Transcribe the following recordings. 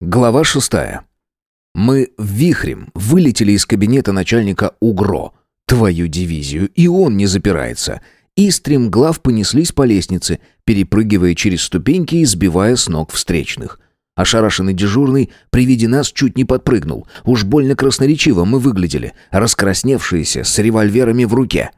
Глава шестая. Мы вихрем вылетели из кабинета начальника УГРО, твою дивизию, и он не запирается, и стремглав понеслись по лестнице, перепрыгивая через ступеньки и сбивая с ног встречных. Ошарашенный дежурный при виде нас чуть не подпрыгнул. Уж больно красноречиво мы выглядели, раскрасневшиеся, с револьверами в руке.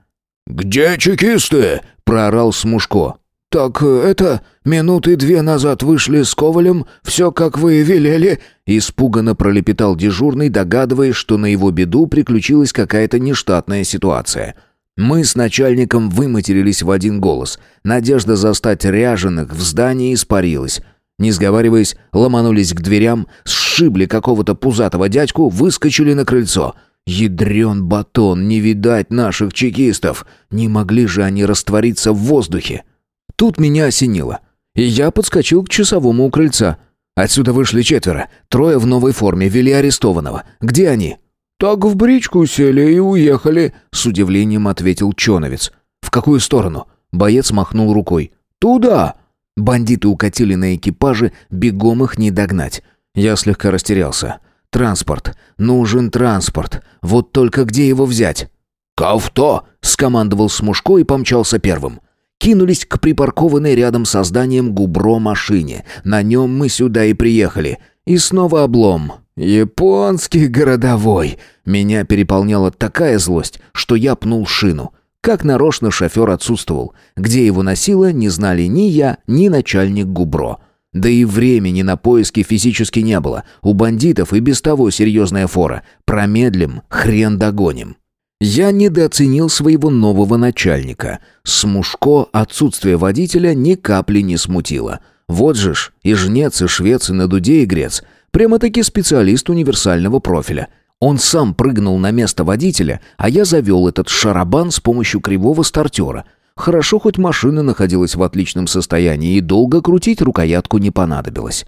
«Где чекисты?» — проорал Смушко. «Так это, минуты две назад вышли с Ковалем, все как вы велели», испуганно пролепетал дежурный, догадываясь, что на его беду приключилась какая-то нештатная ситуация. Мы с начальником выматерились в один голос. Надежда застать ряженых в здании испарилась. Не сговариваясь, ломанулись к дверям, сшибли какого-то пузатого дядьку, выскочили на крыльцо. Ядрен батон, не видать наших чекистов. Не могли же они раствориться в воздухе. Тут меня осенило. И я подскочил к часовому у крыльца. Отсюда вышли четверо. Трое в новой форме, вели арестованного. Где они? «Так в бричку сели и уехали», — с удивлением ответил Чоновец. «В какую сторону?» Боец махнул рукой. «Туда!» Бандиты укатили на экипаже, бегом их не догнать. Я слегка растерялся. «Транспорт. Нужен транспорт. Вот только где его взять?» «Кавто!» — скомандовал Смушко и помчался первым кинулись к припаркованной рядом со зданием Губро машине. На нем мы сюда и приехали. И снова облом. Японский городовой. Меня переполняла такая злость, что я пнул шину. Как нарочно шофер отсутствовал. Где его носило, не знали ни я, ни начальник Губро. Да и времени на поиски физически не было. У бандитов и без того серьезная фора. Промедлим, хрен догоним. Я недооценил своего нового начальника. Смушко отсутствие водителя ни капли не смутило. Вот же ж, и жнец, и швец, и на дуде, и грец. Прямо-таки специалист универсального профиля. Он сам прыгнул на место водителя, а я завел этот шарабан с помощью кривого стартера. Хорошо, хоть машина находилась в отличном состоянии, и долго крутить рукоятку не понадобилось.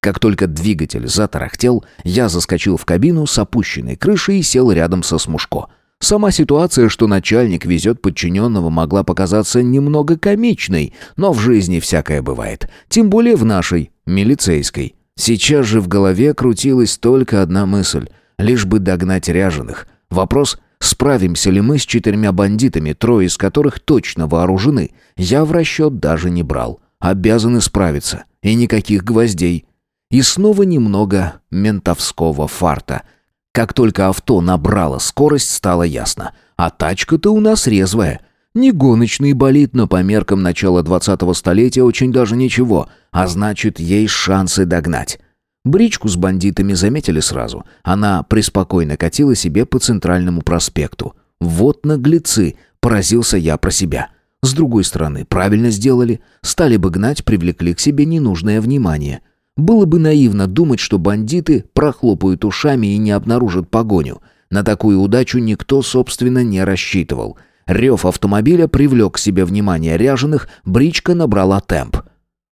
Как только двигатель затарахтел, я заскочил в кабину с опущенной крышей и сел рядом со Смушко. Сама ситуация, что начальник везет подчиненного, могла показаться немного комичной, но в жизни всякое бывает. Тем более в нашей, милицейской. Сейчас же в голове крутилась только одна мысль. Лишь бы догнать ряженых. Вопрос, справимся ли мы с четырьмя бандитами, трое из которых точно вооружены, я в расчет даже не брал. Обязаны справиться. И никаких гвоздей. И снова немного ментовского фарта – как только авто набрало скорость, стало ясно. А тачка-то у нас резвая. Не гоночный болид, но по меркам начала 20-го столетия очень даже ничего, а значит, есть шансы догнать. Бричку с бандитами заметили сразу. Она преспокойно катила себе по центральному проспекту. Вот наглецы, поразился я про себя. С другой стороны, правильно сделали. Стали бы гнать, привлекли к себе ненужное внимание. Было бы наивно думать, что бандиты прохлопают ушами и не обнаружат погоню. На такую удачу никто, собственно, не рассчитывал. Рев автомобиля привлек к себе внимание ряженых, бричка набрала темп.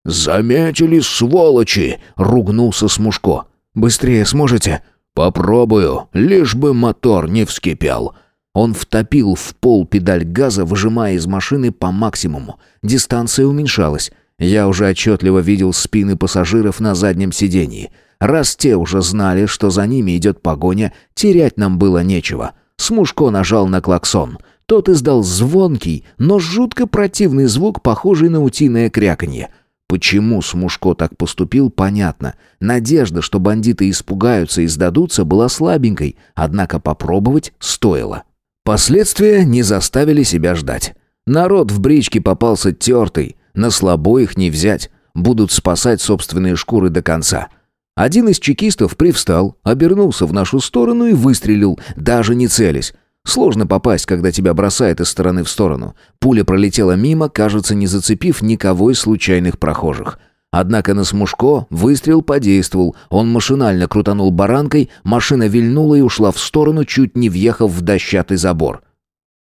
«Заметили, сволочи!» — ругнулся Смушко. «Быстрее сможете?» «Попробую, лишь бы мотор не вскипел». Он втопил в пол педаль газа, выжимая из машины по максимуму. Дистанция уменьшалась. Я уже отчетливо видел спины пассажиров на заднем сидении. Раз те уже знали, что за ними идет погоня, терять нам было нечего. Смушко нажал на клаксон. Тот издал звонкий, но жутко противный звук, похожий на утиное кряканье. Почему Смушко так поступил, понятно. Надежда, что бандиты испугаются и сдадутся, была слабенькой, однако попробовать стоило. Последствия не заставили себя ждать. Народ в бричке попался тертый, на слабо их не взять. Будут спасать собственные шкуры до конца. Один из чекистов привстал, обернулся в нашу сторону и выстрелил, даже не целясь. Сложно попасть, когда тебя бросает из стороны в сторону. Пуля пролетела мимо, кажется, не зацепив никого из случайных прохожих. Однако на Смушко выстрел подействовал. Он машинально крутанул баранкой, машина вильнула и ушла в сторону, чуть не въехав в дощатый забор.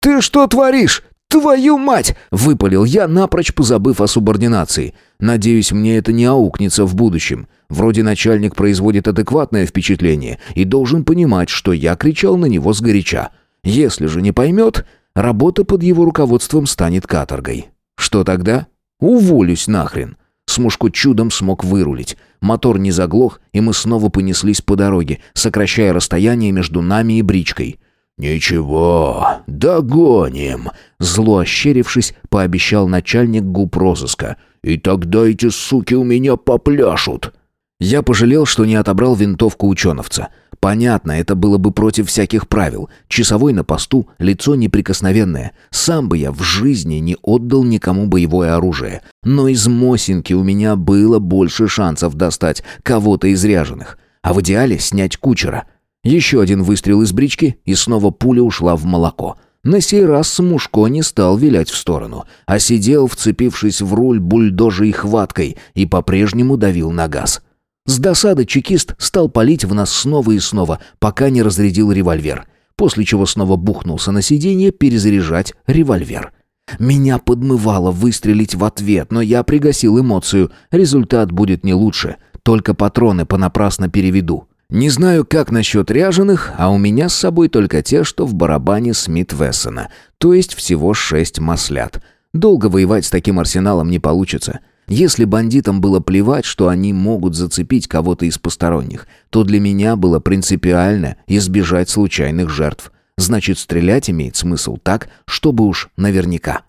«Ты что творишь? «Твою мать!» — выпалил я, напрочь позабыв о субординации. «Надеюсь, мне это не аукнется в будущем. Вроде начальник производит адекватное впечатление и должен понимать, что я кричал на него сгоряча. Если же не поймет, работа под его руководством станет каторгой. Что тогда? Уволюсь нахрен. Смушко чудом смог вырулить. Мотор не заглох, и мы снова понеслись по дороге, сокращая расстояние между нами и бричкой. «Ничего, догоним!» Зло ощерившись, пообещал начальник губ розыска. «И тогда эти суки у меня попляшут!» Я пожалел, что не отобрал винтовку ученовца. Понятно, это было бы против всяких правил. Часовой на посту, лицо неприкосновенное. Сам бы я в жизни не отдал никому боевое оружие. Но из Мосинки у меня было больше шансов достать кого-то из ряженых. А в идеале снять кучера. Еще один выстрел из брички, и снова пуля ушла в молоко. На сей раз Смушко не стал вилять в сторону, а сидел, вцепившись в руль бульдожей хваткой, и по-прежнему давил на газ. С досады чекист стал палить в нас снова и снова, пока не разрядил револьвер, после чего снова бухнулся на сиденье перезаряжать револьвер. Меня подмывало выстрелить в ответ, но я пригасил эмоцию. Результат будет не лучше, только патроны понапрасно переведу. Не знаю, как насчет ряженых, а у меня с собой только те, что в барабане Смит Вессона, то есть всего шесть маслят. Долго воевать с таким арсеналом не получится. Если бандитам было плевать, что они могут зацепить кого-то из посторонних, то для меня было принципиально избежать случайных жертв. Значит, стрелять имеет смысл так, чтобы уж наверняка.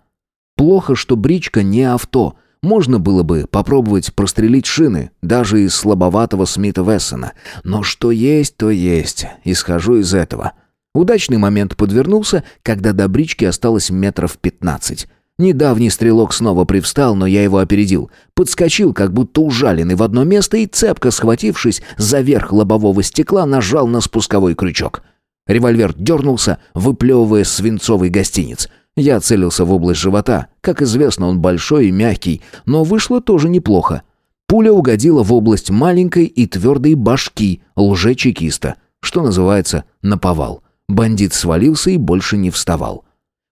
Плохо, что бричка не авто — можно было бы попробовать прострелить шины, даже из слабоватого Смита Вессона. Но что есть, то есть. Исхожу из этого. Удачный момент подвернулся, когда до брички осталось метров пятнадцать. Недавний стрелок снова привстал, но я его опередил. Подскочил, как будто ужаленный в одно место, и, цепко схватившись за верх лобового стекла, нажал на спусковой крючок. Револьвер дернулся, выплевывая свинцовый гостиниц. Я целился в область живота. Как известно, он большой и мягкий, но вышло тоже неплохо. Пуля угодила в область маленькой и твердой башки лжечекиста, что называется, наповал. Бандит свалился и больше не вставал.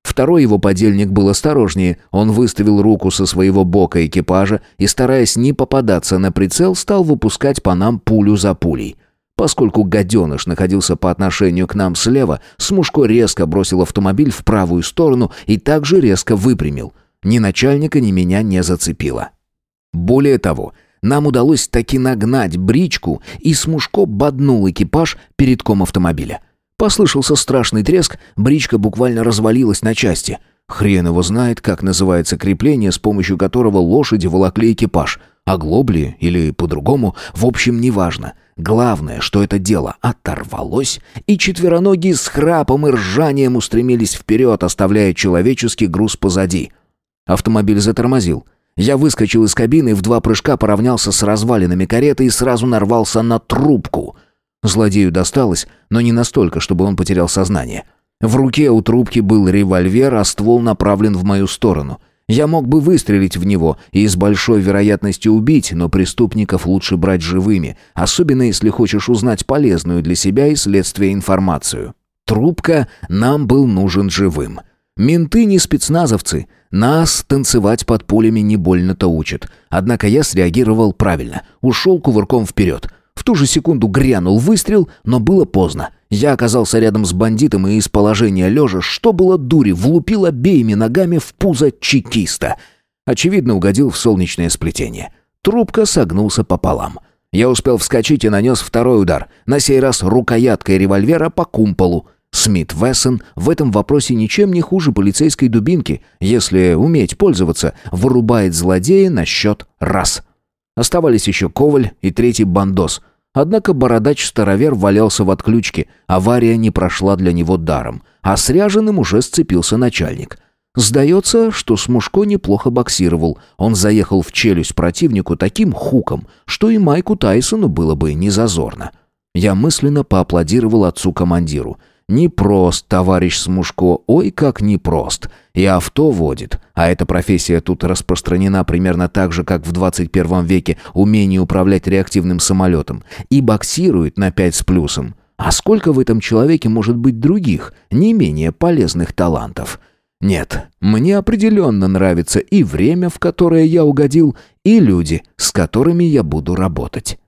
Второй его подельник был осторожнее. Он выставил руку со своего бока экипажа и, стараясь не попадаться на прицел, стал выпускать по нам пулю за пулей. Поскольку гаденыш находился по отношению к нам слева, Смушко резко бросил автомобиль в правую сторону и также резко выпрямил. Ни начальника, ни меня не зацепило. Более того, нам удалось таки нагнать бричку, и Смушко боднул экипаж передком автомобиля. Послышался страшный треск, бричка буквально развалилась на части. Хрен его знает, как называется крепление, с помощью которого лошади волокли экипаж. Оглобли или по-другому, в общем, неважно. Главное, что это дело оторвалось, и четвероногие с храпом и ржанием устремились вперед, оставляя человеческий груз позади. Автомобиль затормозил. Я выскочил из кабины и в два прыжка поравнялся с развалинами кареты и сразу нарвался на трубку. Злодею досталось, но не настолько, чтобы он потерял сознание. В руке у трубки был револьвер, а ствол направлен в мою сторону — я мог бы выстрелить в него и с большой вероятностью убить, но преступников лучше брать живыми, особенно если хочешь узнать полезную для себя и следствия информацию. Трубка нам был нужен живым. Менты не спецназовцы, нас танцевать под пулями не больно-то учат. Однако я среагировал правильно, ушел кувырком вперед. В ту же секунду грянул выстрел, но было поздно. Я оказался рядом с бандитом и из положения лежа, что было дури, влупил обеими ногами в пузо чекиста. Очевидно, угодил в солнечное сплетение. Трубка согнулся пополам. Я успел вскочить и нанес второй удар, на сей раз рукояткой револьвера по кумполу. Смит Вессон в этом вопросе ничем не хуже полицейской дубинки, если уметь пользоваться, вырубает злодея на счет раз. Оставались еще Коваль и третий бандос — Однако бородач-старовер валялся в отключке, авария не прошла для него даром, а с ряженым уже сцепился начальник. Сдается, что Смушко неплохо боксировал. Он заехал в челюсть противнику таким хуком, что и Майку Тайсону было бы незазорно. Я мысленно поаплодировал отцу-командиру — Непрост, товарищ Смушко, ой, как непрост. И авто водит, а эта профессия тут распространена примерно так же, как в 21 веке умение управлять реактивным самолетом. И боксирует на 5 с плюсом. А сколько в этом человеке может быть других, не менее полезных талантов? Нет, мне определенно нравится и время, в которое я угодил, и люди, с которыми я буду работать.